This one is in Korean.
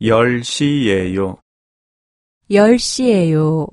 10시예요. 10시예요.